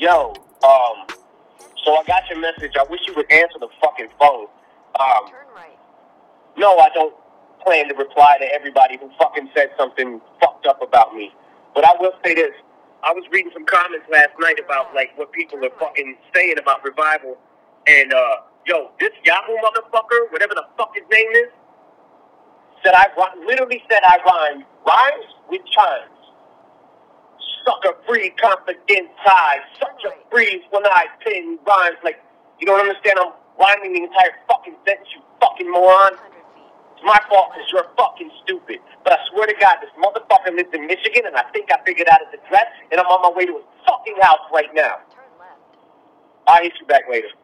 Yo, um, so I got your message. I wish you would answer the fucking phone. Um, Turn right. no, I don't plan to reply to everybody who fucking said something fucked up about me. But I will say this. I was reading some comments last night about like what people are fucking saying about revival. And uh yo, this Yahoo motherfucker, whatever the fuck his name is, said I literally said I rhyme rhymes with chimes. Sucker free confident ties, such a breeze when I pin rhymes like you don't understand I'm rhyming the entire fucking sentence, you fucking moron. It's my fault because you're fucking stupid. But I swear to God, this motherfucker lives in Michigan, and I think I figured out his address, and I'm on my way to his fucking house right now. Turn left. I'll hit you back later.